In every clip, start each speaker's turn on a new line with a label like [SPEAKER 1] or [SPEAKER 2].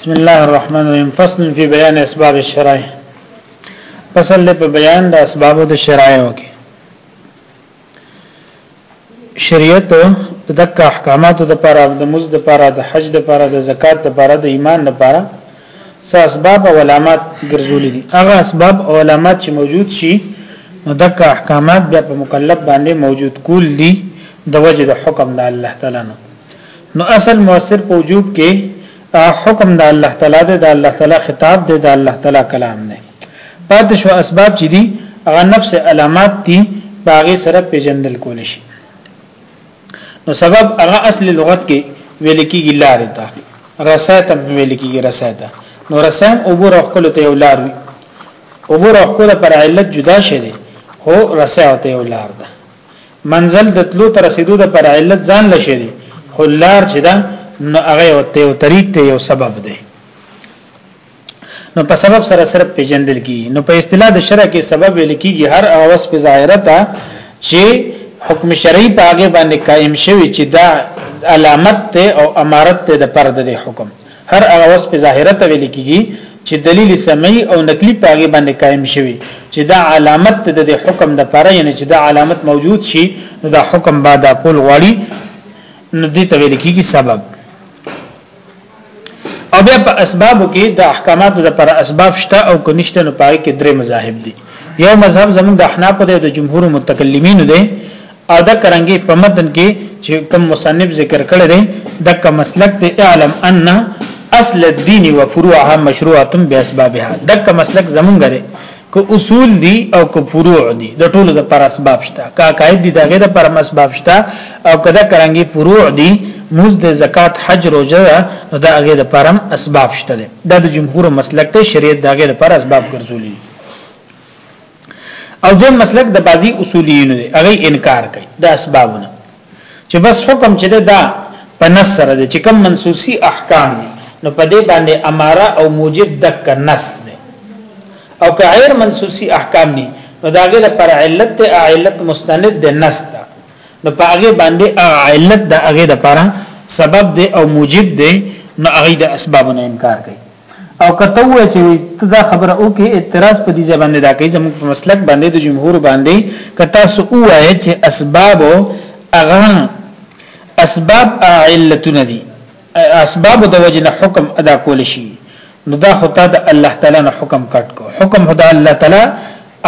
[SPEAKER 1] بسم الله الرحمن الرحیم فصل فی بیان اسباب الشرایع فصل په بیان د اسباب د شرایع کې شریعت د دک احکاماتو د پاره د مز د پاره د حج د پاره د زکات د پاره د ایمان د پاره څه اسباب او علامات ګرځولې دي هغه اسباب او علامات چې موجود شي نو دک احکامات بیا په مکلف باندې موجود کول دي د وجه د حکم د الله تعالی نه نو اصل مؤثر په وجوب کې حکم د الله تعالی دی د الله تعالی خطاب دی د الله تعالی کلام دی پات شو اسباب چې دي هغه نفس علامات دي باغې سره پیژندل کول شي نو سبب هغه اصل لغت کې ویل کېږي لار ته رسایت ویل کېږي رسایت نو رسام عبور خپل ته یو لار وي عبور خپل پر علت جدا شې دي هو رسایت یو لار ده منزل د تلو تر رسیدو د پر علت ځان لشي دي خو لار چې دا نو هغه یو ته یو طریق ته یو سبب دی نو په سبب سره صرف پیجندل کی نو په اصطلاح د شرع کې سبب ویل کیږي هر اوس په ظاهرت چې حکم شرعي په هغه باندې قائم شوی چې دا علامت ته او امارت ته د پرد د حکم هر هغه وصف ظاهره ته ویل کیږي چې دلیل سمعي او نقلي پاګې باندې قائم شوی چې دا علامت د دې حکم د پاره یعنی چې دا علامت موجود شي نو دا حکم بعد کول غواړي نو دې ته ویل کیږي سبب او بیا په اسبابو کې د احکاماتو لپاره اسباب شته او کو نشته نو پای کې درې مذاهب دي یو مذهب زموږ د احناف دی او د جمهور متکلمین دی او د کرنګي په متن کې چې کوم مصنف ذکر کړی دی د کوم مسلک دی اعلم ان اصل الدين وفروعها مشروعه باسبابها د کوم مسلک زمونږ دی که اصول دي او که فروع دي د ټولو د پر اسباب شته کا قاعد دي دغه د پر اسباب شته او کدا کرانګي فروع دي موز د زکات حج روزه نو دا هغه د پر اسباب شته ده د جمهور مسلک ته شریعت دغه د پر اسباب ګرځولي او دیم مسلک د بعضی اصولیین دی هغه انکار کوي د اسبابونه چې بس حکم چې دا په نص سره دی چې کوم منسوسی احکام دي نو په دې باندې اماره او موجب دک نص دی او که غیر منسوسی احکام دي نو دا غیر پر علت ته علت مستند دی نص ده نو په هغه باندې علت د هغه لپاره سبب دی او موجب دی نو هغه د اسبابونو انکار کوي او کته وای چې ته دا خبره او کې اعتراض په دې ځای باندې دا کوي زموږ په مسلک باندې د جمهور باندې کته سو وای چې اسباب اغه اسباب علتونه دي اسباب د وجه نه حکم ادا کول شي نو دا خدای د الله تعالی نه حکم کټ کو حکم خدای الله تعالی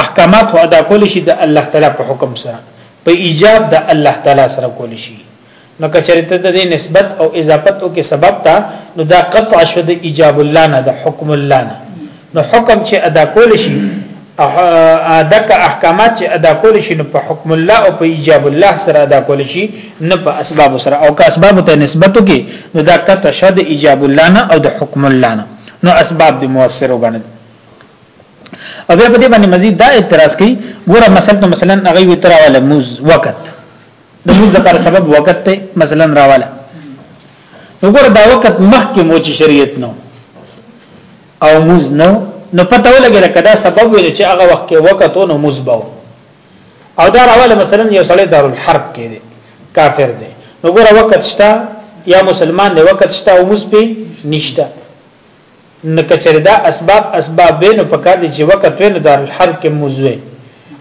[SPEAKER 1] احکامات ادا کول شي د الله تعالی په حکم سره په ایجاب د الله تعالی سره کول شي نو که چېرې ته د دې نسبت او اضافت او کې سبب ته نو دا قطع شو د ایجاب الله نه د حکم الله نه نو حکم چې ادا کول شي دک احکامات چې ادا کول شي نو په حکم الله او په ایجاب الله سره ادا کول شي نه په اسباب سره او که اسباب ته نسبت کې نو دا کته شد ایجاب الله نه او د حکم الله نه نو اسباب د موثر وګڼل او بیا په دې باندې مزید دا اعتراض کوي ګوره مثلا مثلا هغه وتراواله موز وخت د موږ لپاره سبب وخت ته مثلا راواله وګوره دا وخت مخکې مو چې شریعت نو او موږ نو نو پته ولګی کدا سبب ویل چې هغه وخت کې وخت نو موږ باو او دا راواله مثلا یو سړی دار الحرب کې دی کافر دی وګوره وخت شته یا مسلمان دی وخت شته او موږ په نشته نو کچره دا اسباب اسباب وې نو پکار دي چې وخت وې نو دار الحرب کې موزوي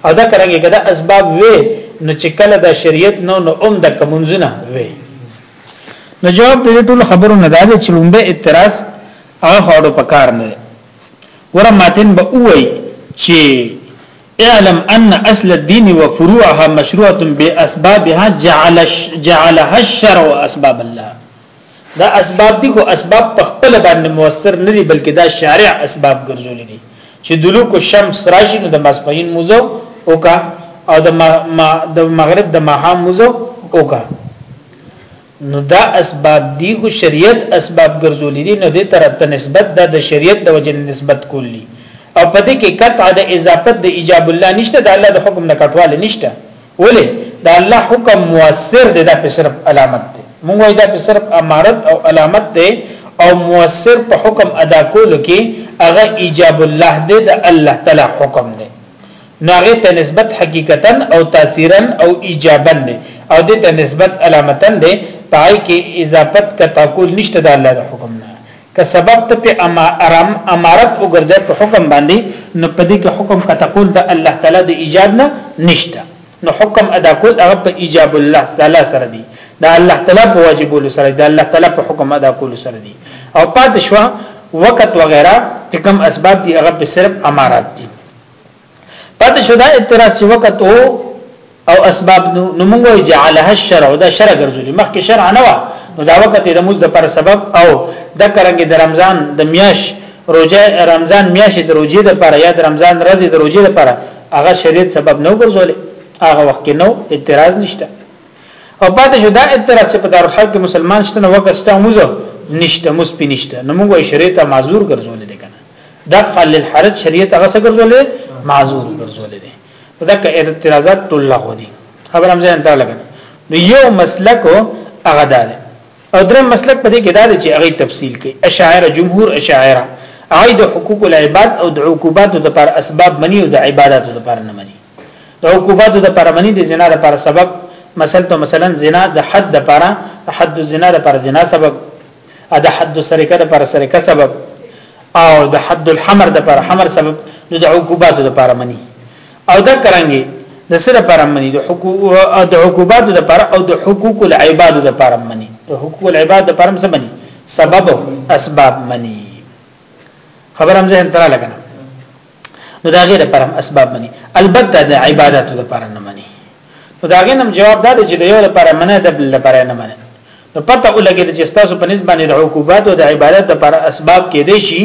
[SPEAKER 1] او دا کرانګي کدا اسباب وې نو چې کله دا شریعت نو نو اوم د کمنځونه وې نو جواب دې ټول خبرو نه داله چې لومبه اعتراض هغه خورو پکار نه ور ماتن به وای چې اعلم ان اصل الدين وفروعها مشروعه باسبابها جعل جعلها الشرع اسباب الله دا اسباب دي خو اسباب په خپل باندې موثر نه دي بلکې دا شارع اسباب ګرځول دي چې دلو کو شمس راشي نو د ماسپین موزو اوکا او د د مغرب د ماها موزو اوکا نو دا اسباب دي خو شریعت اسباب ګرځول دي نو د تر ته نسبت دا د شریعت د وجه نسبت کولی او پدې کې قطع د اضافت د ایجاب الله نشته د الله د حکم نه کټواله نشته ولې دا الله حکم مؤثر دی دا په صرف علامت دی موږ وایو دا په صرف امارت او علامت دی او مؤثر په حکم ادا کولو کې هغه ایجاب الله دی د الله تعالی حکم دی نو هغه ته نسبت حقیقتا او تاثیرا او ایجابا دی او دې ته نسبت علامتا دی پای کې اضافت کا تعقل نشته د الله د حکم که سبب ته په اما ارم امارت وګرځي په حکم باندې نو په دې کې حکم کته کول د الله تعالی د ایجاب نه نشته نو حکم ادا کول هغه په ایجاب الله تعالی سره دی دا الله تعالی په واجبولو سره دی الله تعالی په حکم ادا کولو سره دی او پاتې شو وخت وغیرہ کوم اسباب دی هغه په صرف امارات دي پاتې شو دا اعتراض چې وخت او او اسباب نو موږ وی جعلها الشرع دا شرع ګرځولې مخکې شرع نه و نو دا وخت د موږ د پر سبب او د کرنګ د رمضان د میاش روزه رمضان میاش د روزې د پر یا د رمضان ورځې د روزې د پر هغه شریعت سبب نو ګرځولې هغه وخت کې نو اعتراض نشته او پاتې شو دا اعتراض چې په دار الحرب کې مسلمان شته نو وخت شته موږ نشته مس پینشته نو موږ شریعت معذور ګرځولې دفع للحرج شریعت هغه څه ګرځولې معذور ګرځولې دي دا که اعتراضات ټول لغو دي خبر هم ځان ته لګا نو یو مسلک هغه دار او درې مسلک په دې کې دار چې هغه تفصیل کوي اشاعر جمهور اشاعره هغه د حقوق العباد او د عقوبات د پر اسباب منی او د عبادت د پر نه منی د عقوبات د پر منی د زنا د پر سبب مثلا مثلا زنا د حد د پر حد الزنا د پر زنا سبب د حد سرقه د پر سرقه سبب او د حد الحمر د پر حمر سبب نو د عقوبات د پر منی او دا کرانګي د سره پر منی د حقوق او د عقوبات د پر او د حقوق العباد د پر منی د حقوق العباد د پر هم سمنی سبب اسباب منی خبر هم ځین تر لګنه نو دا غیر پر اسباب منی البته د عبادت لپاره نه منی نو دا غینم جواب دا چې د یو لپاره منه د بل لپاره نه منه نو پته ولګی چې تاسو په نسبت باندې د عقوبات او د عبادت لپاره اسباب کې دي شي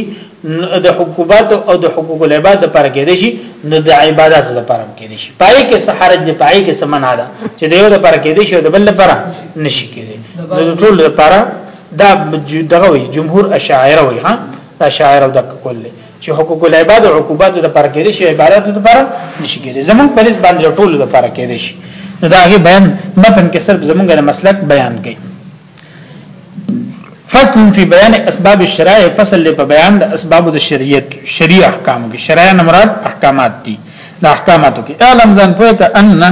[SPEAKER 1] د حقوقات او د حقوق العباد لپاره کې دي شي نو د عبادت لپاره کې دي شي پای کې سحرج دی پای کې سمنا ده چې د یو لپاره کې دي شي او د بل لپاره نشي کېږي نو ټول لپاره دا دغه جمهور اشاعره وي ها اشاعره د کول چې حقوق العباد او عقوبات د پر کېدې شي عبارت د پر نشي کېدې زمون په نسبت باندې ټول د پر کېدې شي نو دا هغه بیان متن کې صرف زمونږ د مسلک بیان کړي فصل فی بیان اسباب الشرائع فصل له په بیان د اسباب د شریعت شریعه احکام کې شرایع مراد احکامات دي د احکاماتو کې اعلم ځان پوهه ان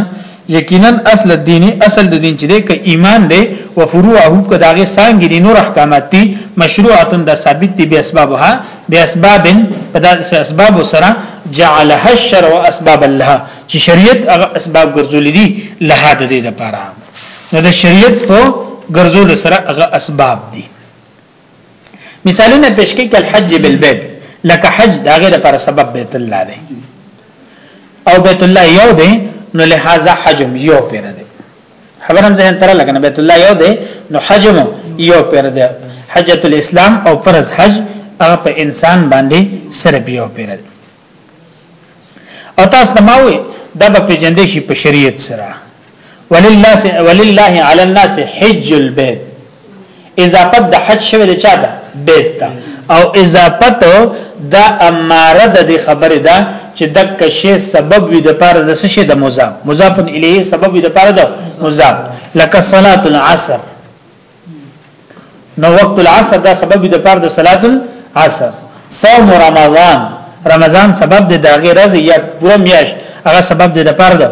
[SPEAKER 1] یقینا اصل الدین اصل د دین چې ده ک ایمان ده او فروعه ک داغه سانګې دي نور احکامات دي مشروعه د ثابت دي به اسبابها به اسباب په د اسباب سره جعلها الشرع اسباب لها چې شریعت هغه اسباب ګرځول دي لها د دې لپاره نو د شریعت په ګرځول سره هغه اسباب دي مثالونه پیش کوي کل حج بالبيت لکه حج دا غیر پر سبب بیت الله دی او بیت الله یو دی نو لہذا حجم یو پیر دی خبرم ځین تر لګنه بیت الله یو دی نو حجم یو پیر دی حجۃ الاسلام او فرض حج هغه په انسان باندې صرف یو پیر دی او تاسو ته ماوي دا به پیجندې شي په شریعت سره ولله ولله علی الناس حج البيت اضافت د حج شوی د چا ده بیت ته او اضافت د اماره د خبره ده چې د کشه سبب وي د پاره د سشه د مضاف مضاف الیه سبب وي د پاره د مضاف لکه صلاه العصر نو وقت العصر دا سبب د پاره د صلات العصر صوم رمضان رمضان سبب د داغه رز یا پوره میاش هغه سبب د پاره د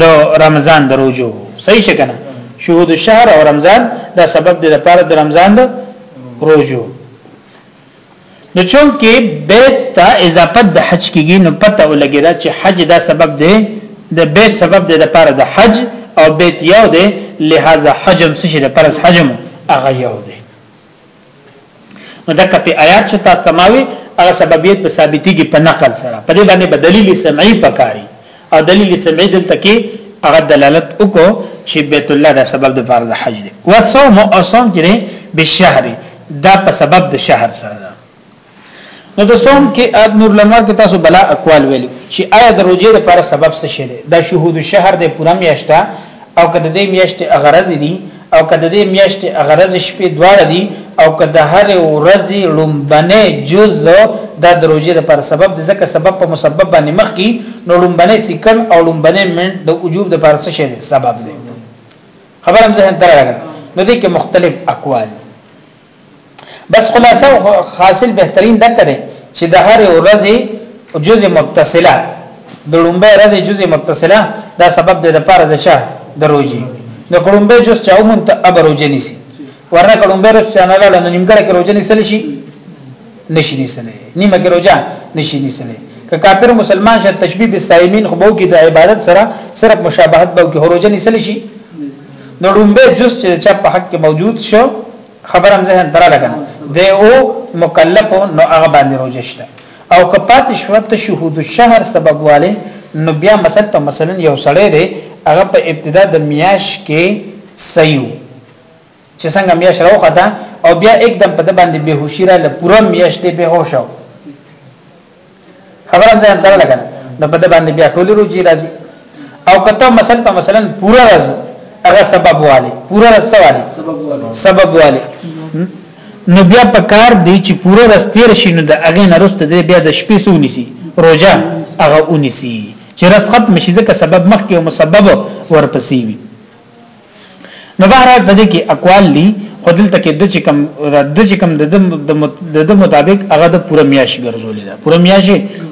[SPEAKER 1] د رمضان د روزو صحیح شکنه شهود الشهر او رمضان دا سبب د لپاره د رمضان د روزو نو چونکه بیت ته اضافت د حج کیږي نو پته ولګی دا چې حج دا سبب دی د بیت سبب دی د پاره د حج او بیت یو دی لہذا حجم څه شي د پرز حجم هغه یو دی نو دغه په آیات چې تاسو تماوي هغه سببیت په ثابتي کې په نقل سره په دې باندې بدلیل سمعي پکاري او دلیل سمعي دلته کې هغه دلالت وکړو چې بیت الله دا سبب د فرض حج دی و صوم او صوم چې دی بالشهر دا په سبب د شهر سره ده نو د صوم کې اب نور لمر کې تاسو بلا اقوال ویلي چې آیا د روزې لپاره سبب څه شي دا شهود الشهر د پوره میاشت او کده د میاشت اغرض دي او که د دې میاشتې اغرز شپې دواړه دي او که د هر ورځې لومبنه جز د دروژې د پر سبب د ځکه سبب په مسبب باندې مخ کی نو لومبنه سکن او لومبنه منټ د وجوب د پر څه شي سبب دی خبر هم ځه تر راغله نو دې کې مختلف اقوال بس خلاصه حاصل بهترین دا کړي چې د هر ورځې جزء متصله د لومبه ورځې جزء متصله دا سبب د لپاره د چا د روزي د لومبه جز چې عموم ته ابروجني سي ورنه لومبه ورځ چې نه لاله نو نیمګړې کې روزني سل شي نشي نیسلی نیمه کې روزه نشي نیسلی که کافر مسلمان شه تشبیه بالصائمین خو بو کې د عبادت سره صرف مشابهت بو کې روزه نیسل شي نو لومبه جز چې چا په حق کې موجود شو خبر هم ذهن ترا لګنه دی او مکلف نو هغه باندې روزه شته او که پاتې شو ته شهود الشهر سبب والے نو بیا مثلا ته مثلا یو سړی دی هغه په ابتدا د میاش کې سيو چې څنګه میاش راوخته او بیا एकदम په د باندې بهوشی را لپوره میاشتې بهوش او خبره ځان ته لګا نو په د باندې بیا ټول روزي راځي او کته مثلا ته مثلا پورا راز هغه سبب والي پورا راز سوالي سبب والي نو بیا په کار دی چې پورا راز تیر شي نو د هغه نرست دی بیا د شپې سونی سي روزه هغه اونی سي چې راز ختم شي ځکه سبب مخکې او مسبب ورپسې وي نو بهرحال په دې کې اقوال دي خودل تکې د چې کم د چې کم د د مطابق هغه د پوره میاش ګرځولې ده پوره میاش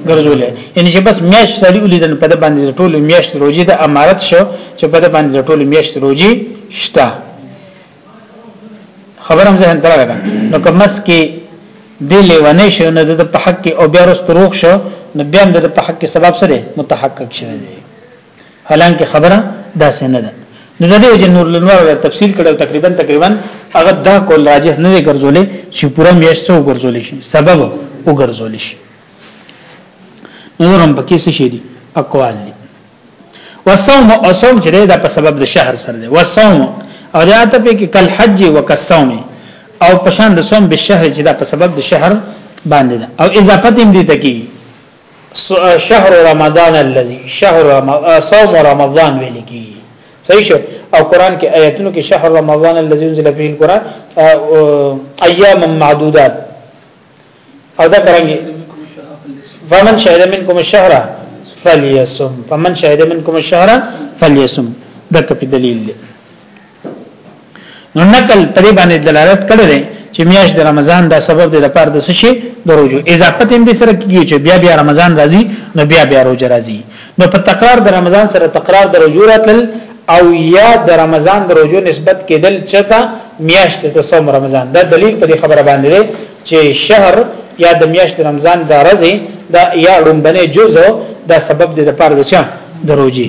[SPEAKER 1] ګرځولې یعنی چې بس میاش سړي ولیدل په د باندې ټول میاش روزي د امارت شو چې په د باندې ټول میاش روزي شته خبر هم ځه تر راغله نو کمس کې د لیوانې شو نه د په حق کې او بیا رستروخ شو نو بیا د په حق کې سبب سره متحقق شوی دی حالانکه خبره داسې نه ده نو د دې جن نور لنوار د تفصیل کړه تقریبا تقریبا هغه دا کول راجح نه دی ګرځولې چې پوره میاشت څو ګرځولې شي سبب او ګرځولې شي نور هم پکې څه شي دي اقوال دي وصوم او صوم چې دا په سبب د شهر سره دی وصوم او دا ته په کې کل حج او کصوم او پشان د صوم به شهر چې دا په سبب د شهر باندې ده او اضافه دې دي تکي شهر رمضان الذي شهر صوم رمضان ویل کی صحیح شو او قران کې آیاتونو کې شهر رمضان الذي انزل فيه القران ايام معدودات او دا کرانګي فمن شهد منكم الشهر فليصم فمن شهد منكم الشهر فليصم دا په دلیل دی نو نقل په دې باندې دلالت کړی دی چې میاش د رمضان دا سبب دی لپاره د سشي د روزو اضافه تم به سره کیږي چې بیا بیا رمضان راځي نو بیا بیا روزه راځي نو په تکرار د رمضان سره تکرار د روزو راتل او یا د رمضان د روزو نسبت کېدل چتا میاش د صوم رمضان دا دلیل په دې خبره باندې دی چې شهر یا د میاش د رمضان د ورځې دا یا لومبنه جزء دا سبب دی لپاره د چا د روزي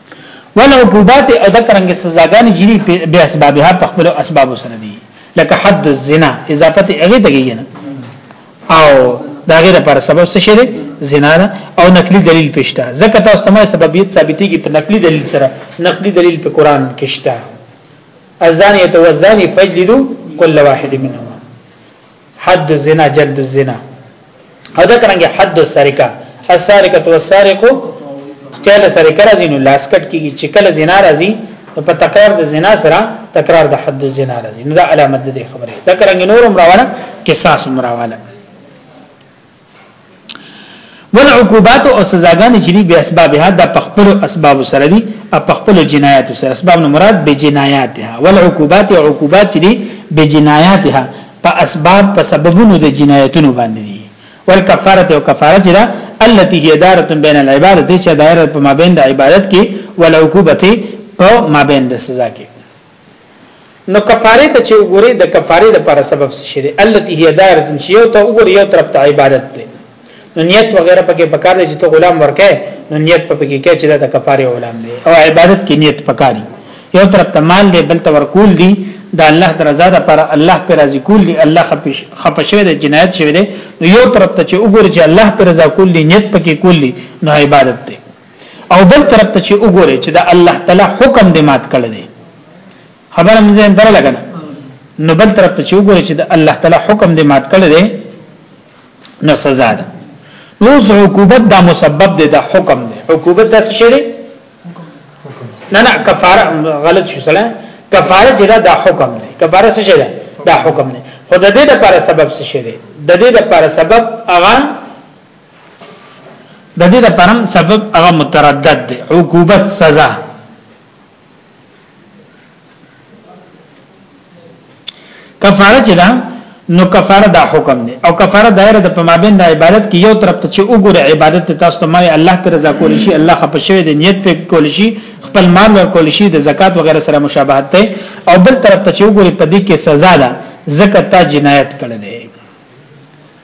[SPEAKER 1] ولا عقوبات او د ترنګ سزاګانې جری به اسبابها په خپل اسباب سره دي لکه حد الزنا اضافه هغه دګی نه او دا غیر پر سبب څه شری زنا نه او نقلی دلیل پښتا زکه تاسو ته سببیت ثابتې کی په نقلی دلیل سره نقلی دلیل په قران کې شته الزانیه والزانی فجلدوا كل واحد منهم حد الزنا جلد الزنا او دا څنګه حد السرقه السرقه والسارق کله سرقه راځي نو لاس کټ کیږي چې کله زنا راځي په تکرار د زنا سره تکرار د حد الزنا راځي نو دا علامت ده خبره دا څنګه نورم راواله قصاص مراواله ول عقوبات او سزاګان چې دی به اسبابها د پخپل اسباب سره دي او پخپل جنایات سره اسباب نو مراد به جنایاتها ول عقوبات او عقوبات چې دی به جنایاتها په اسباب په سببونو د جنایتونو باندې دي ول کفاره او کفاره چې دا التي هي دارت بین العباد دې چې دایره په مابین د عبادت کې ول عقوبته په مابین د سزا کې نو کفاره ته چې وګورئ د کفاره لپاره سبب څه شي دی التي هي دارت چې یو ته وګورئ یو طرف ته عبادت دی نو نیت وغیرہ پکې پکار دی چې ته غلام ورکې نو نیت په پکې کې چې دا کفاره غلام دی او عبادت کې نیت پکاري یو طرف ته مال دی بل ته ورکول دی دا الله درزا ده پر الله پر راضي کول دي الله خپش خپشوي ده جنایت شوی ده نو یو طرف ته چې وګوري چې الله پر رضا کول دي نیت پکې کول دي نو عبادت ده او بل طرف ته چې وګوره چې دا الله تعالی حکم دې مات کړل دي خبره مې زین درل کنه نو بل طرف ته چې وګوره چې دا الله تعالی حکم دې مات کړل دي نو سزا ده نو عقوبت دا مسبب دي دا حکم دي عقوبت دا څه شي نه نه کفاره غلط شو سره کفاره چې دا حکم دی کفاره څه شي دا حکم دی خود دې د لپاره سبب څه شي د دې لپاره سبب هغه د دې د پرم سبب هغه متردد دی عقوبت سزا کفاره چې دا نو کفاره دا حکم دی او کفاره دایره د پمابین د عبادت کې یو طرف ته چې وګوره عبادت تاسو ته مې الله ته رضا کول شي الله خپه شوی د نیت په کول شي خپل مال ور کول شي د زکات وغیرہ سره مشابهت دی او بل طرف ته چې وګوره په دې کې سزا ده زکه تا جنایت کړل دی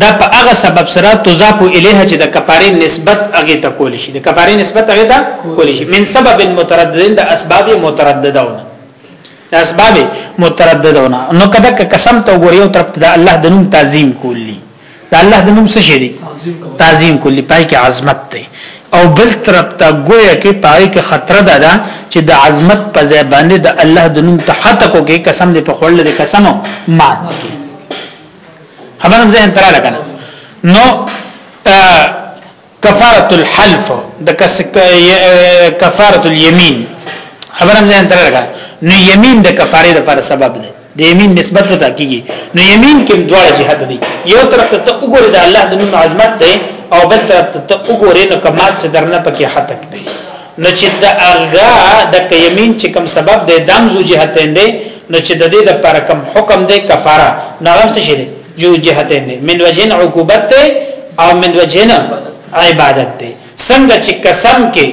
[SPEAKER 1] دا په هغه سبب سره تضاف الیه چې د کفاره نسبت هغه ته کول شي د کفاره نسبت هغه ته کول شي من سبب مترددین د اسباب مترددونه د اسباب مترددونه نو کده قسم ته وګوریو تر د الله د نوم تعظیم کولی د الله د نوم څه شي دی تعظیم کولی پای کې عظمت دی او بل طرف ته گویا کې پای کې خطر ده دا چې د عظمت په ځای باندې د الله د نوم ته حتی کو کې قسم دې په خړل دې قسم مات کی خبر هم ذهن تراله کنه نو کفاره الحلف د کفاره اليمين خبر هم ځان تر لګا نو يمين د کفاره د پر سبب ده د يمين نسبت ته کیږي نو يمين کې دوه جهاد دي یو طرف ته وګوره د الله د نوم عظمت ده او بل طرف ته وګوره نو کمال چې درنه پکې حتک ده نو چې د ارغا د قیمین چې کوم سبب دی دام زو جهتین دی نو چې د دې د پر کوم حکم دی کفاره نو هم څه شي دی جو جهتین دی من وجهن عقوبت دی او من وجهن عبادت دی څنګه چې قسم کې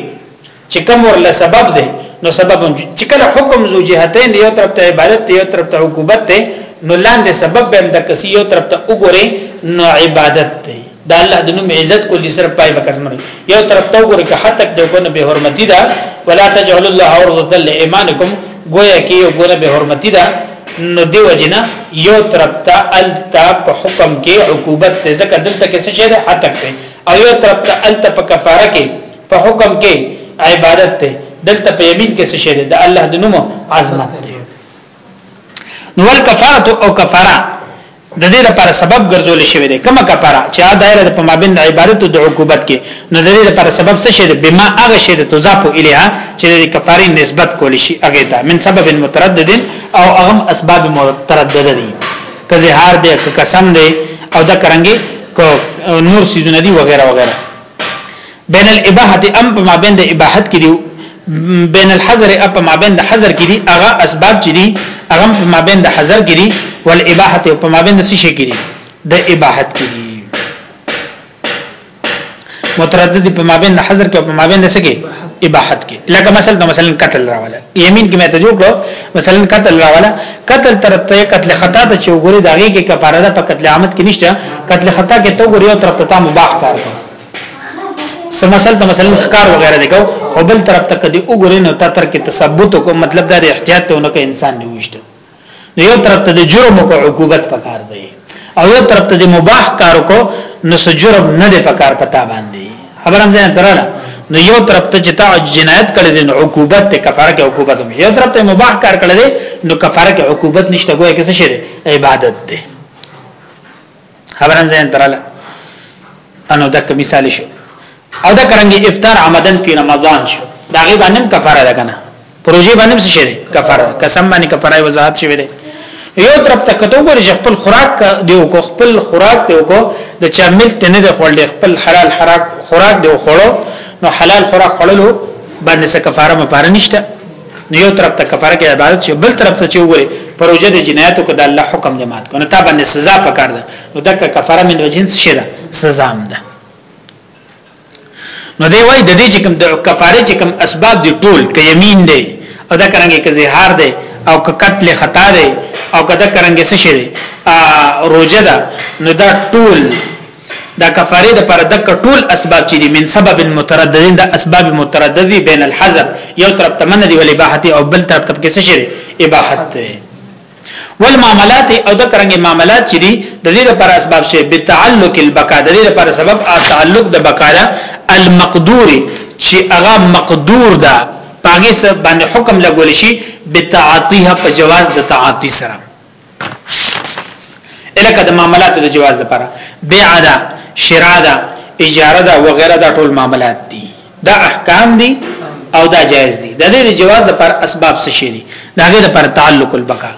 [SPEAKER 1] چې کوم ورله سبب دی نو سبب چې کله حکم زو جهتین یو طرف ته عبادت دی یو طرف ته عقوبت دی نو لاندې سبب به هم د کسي یو طرف ته وګوري نو عبادت دی دا الله د نوم عزت کو دي سره پای بکس مری یو طرف ته وګوره که حتی د ګونه به حرمتی ده ولا تجعل الله عرضه لایمانکم گویا کې یو ګونه به حرمتی ده نو دی وجنا یو طرف ته التا په حکم کې عقوبت ته ځکه دلته کې څه شه ده حتی کوي او یو طرف ته التا په کفاره کې په حکم کې عبادت ته دلته په یمین کې څه شه ده د الله د نوم عظمت نو الکفاره او کفاره د دې لپاره سبب ګرځول شوی دی کومه کفاره چې دا دایره په مابین عبادت او د عقوبت کې نو د دې لپاره سبب څه شی دی بما هغه شی دی تضاف الیه چې د کفاره نسبت کول شي هغه ته من سبب متردد او هغه اسباب متردد دي که زهار دی که قسم دی او دا کرانګي کو نور سيزونه دي وغيرها وغيرها بین الاباحه ام په مابین د اباحت کې دی بین الحذر ام په مابین د حذر کې دی هغه اسباب چې دی هغه په مابین د حذر کې دی والاباحه په مابین د شي کې دی د اباحت کې دی متردد په مابین د حذر کې په مابین د سکه اباحت کې لکه مثلا د مثلا قتل راواله یمین کې مې ته جوړ کړو مثلا قتل راواله قتل تر ته قتل خطا ته چې وګوري داږي کې کفاره ده په قتل عامت کې نشته قتل خطا کې تو ګوري او تر ته مباح کار کوي سمسل د مثلا ښکار وغیرہ دی کو او بل طرف ته کدی وګورې نو تا تر کې تثبت کو مطلب دا د احتیاط ته نو انسان نه وشته نو یو طرف ته د جرم کو عقوبت پکار دی او یو طرف ته د مباح کار کو نو سجرم نه دی پکار پتا باندې خبرم ځان دراله نو یو طرف ته چې تا جنایت کړی دی نو عقوبت ته کفاره کې عقوبت هم یو طرف ته مباح کار کړی دی نو کفاره کې عقوبت نشته ګویا کې څه شی عبادت دی خبرم ځین تراله انو دک مثال شو او دا کرنګي افطار عمدن فی رمضان شو دا غي باندې کفاره ده کنه پروژې باندې څه شي کفاره قسم باندې کفاره وضاحت شوی دی یو طرف ته کته وګورئ چې خپل خوراک دی او خپل خوراک دی او د چا ملک ته نه دی خپل خپل حلال خوراک دی او خورو نو حلال خوراک خړلو باندې څه کفاره مپاره نشته نو یو طرف ته کفاره کې عبادت شي بل طرف ته چې وګوري پروژه د جنایتو کو د الله حکم دی مات کنه تا باندې سزا پکار ده نو دا کفاره من وجنس شي ده سزا هم ده نو دی وای د دې چې کوم د کفاره چې کوم اسباب دي ټول ک یمین دی او دا کرانګي ک زهار دی او ک قتل خطا دی او کدا کرانګي څه شي دی روزه ده نو دا ټول دا کفاره د پر دک ټول اسباب چې دي من سبب مترددین د اسباب مترددی بین الحذر یو طرف ته من دی ولې اباحت او بل طرف ته کې څه شي اباحت ده والمعاملات او د کرنګ معاملات چې دي د دې لپاره اسباب شي بتعلق البقا د دې لپاره سبب تعلق د بقا المقدور چې هغه مقدور ده پاګه سره باندې حکم لګول شي بتعاطیه په جواز د تعاطی سره الکه د معاملاتو د جواز لپاره بیع ده شراء ده اجاره ده وغیرہ دا ټول معاملات دي دا احکام دي او دا جایز دي د دې جواز لپاره اسباب څه شي دي دا غي لپاره تعلق البقاء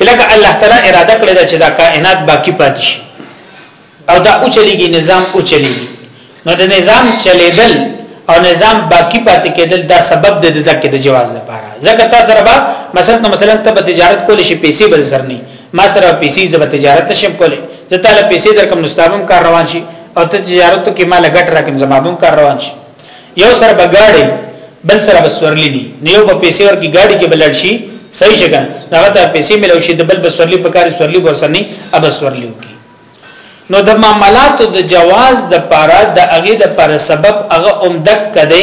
[SPEAKER 1] الکه الله تعالی اراده کړې ده چې دا کائنات باقی پاتې شي او دا اوچلیږي نظام اوچلیږي نو د نظام چلیدل او نظام باقی پاتې کېدل دا سبب د دکې د جواز لپاره ځکه تاسو سره به مثلا مثلا ته به تجارت کول شي پیسې بل سر نه ما سره پیسې زب تجارت نشم کولای زه تعالی پیسې درکم نستابم کار روان شي او ته تجارت کې مال غټ راکم زمابم کار روان شي یو سره به ګاډي بل سره بسورلی دي نیو په پیسې ورکی ګاډي کې بلل شي صحیح شګه دا ته پیسې ملو شي د بل بسورلی په کار سورلی ورسنی ابسورلی وکي نو د معاملاتو د جواز د پاره د هغه د پر سبب هغه اومدک کده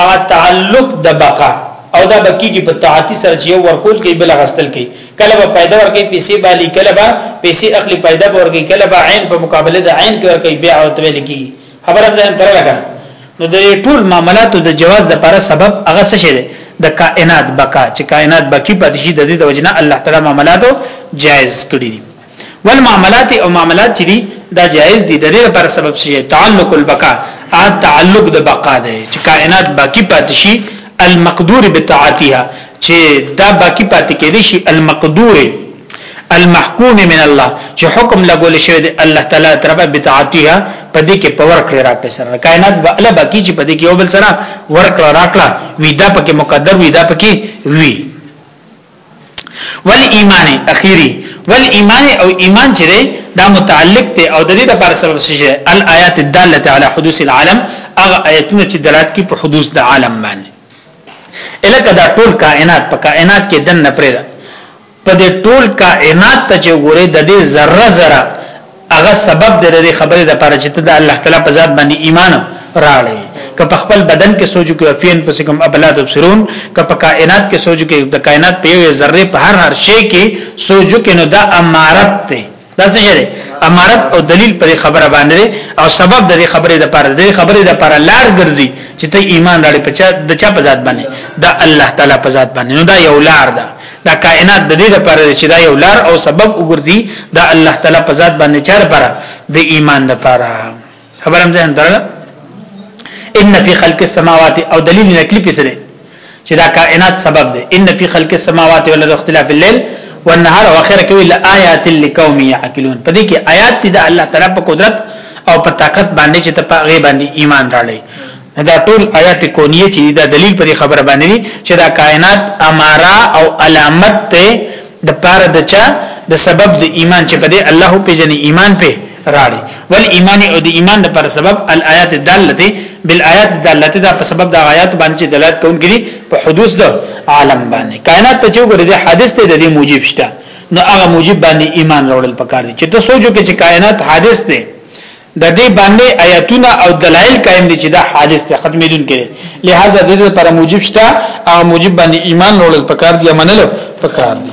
[SPEAKER 1] هغه تعلق د بقا او دا بکیږي په تعاتی سره چې یو ورکول کوي بل غستل کوي کله به پیدا ورکړي پیسې بالی کله به پیسې اخلي پیدا ورکړي کله به عین په مقابله د عین کې ورکړي بیا او تویل کی خبره ځان تر لګا نو د ټول معاملاتو د جواز د پر سبب هغه څه شه د کائنات بقا چې کائنات باقی پاتې شي د دې د وجنه الله تعالی معاملاتو جائز کړی دي ول معاملات او معاملات چې دي دا جایز دي د دې لپاره سبب شي تعلق البقاء ا تعلق د بقا دی چې کائنات باقی پاتې شي المقدور بتاعتها چې دا باقی پاتې کېدی شي المقدور المحکوم من الله چې حکم لګول شوی دی الله تعالی طرفه بتاعتها پدې کې پاور کړی راکړي سره کائنات به الله باقی چې پدې کې یو بل سره ورکړه راکړه وی دا پکې مقدر وی دا پکې وی ول ایمان اخیری ول ایمان او ایمان چې دا متعلق ته او د دې لپاره سبب شي الایات الداله علی حدوث العالم هغه آیتونه چې دلالت کوي په حدوث د عالم باندې الکه دا ټول کائنات په کائنات کې دنه پرې ده په دې ټول کائنات ته چې ګوره د دې ذره ذره هغه سبب د دې خبرې د پاره چې ته د الله تعالی په ذات باندې ایمان راړې که په خپل بدن کې سوچو کې افین پس کوم ابلاد ابصرون که په کائنات کې سوچو کې د کائنات په یو ذره په هر هر شی کې سوچو کې نو دا امارت ته دا څه شي امارت او دلیل پر خبره باندې او سبب د دې خبرې د پاره د خبرې د پاره لار ګرځي چې ته ایمان راړې په چا د چا په ذات باندې دا الله تعالی په ذات باندې نو دا یو لار ده دا کائنات د دې لپاره چې دا یو لار او سبب وګرځي دا الله تعالی په ذات باندې چار پر د ایمان لپاره خبرم ځه اندره ان فی خلق السماوات او دلیل نکلی پسره چې دا کائنات سبب دی ان فی خلق السماوات والارض اختلاف الليل والنهار واخره کوي لآیات لقوم یعقلون په دې کې آیات دي د الله تعالی په قدرت او په طاقت باندې چې ته په غیبه ایمان راړي دا ټول آیات کونیه چې دا دلیل په خبره باندې چې دا کائنات اماره او علامت ته د پاره د چا د سبب د ایمان چې په دې الله په جن ایمان په راړي ول ایمان او د ایمان د پر سبب الایات دالته بالآیات دالته دا په سبب د آیات باندې دلالت کوي په حدوث د عالم باندې کائنات ته چې وګوره د حادث ته د دې موجب شته نو هغه موجب باندې ایمان راوړل پکار دي چې ته سوچو کې چې کائنات حادث دي د دې باندې آیاتونه او دلایل قائم دي چې دا حادث ته ختمېدونکي دي لہذا د دې لپاره موجب شته او موجب باندې ایمان وروړل پکار دي منل پکار دي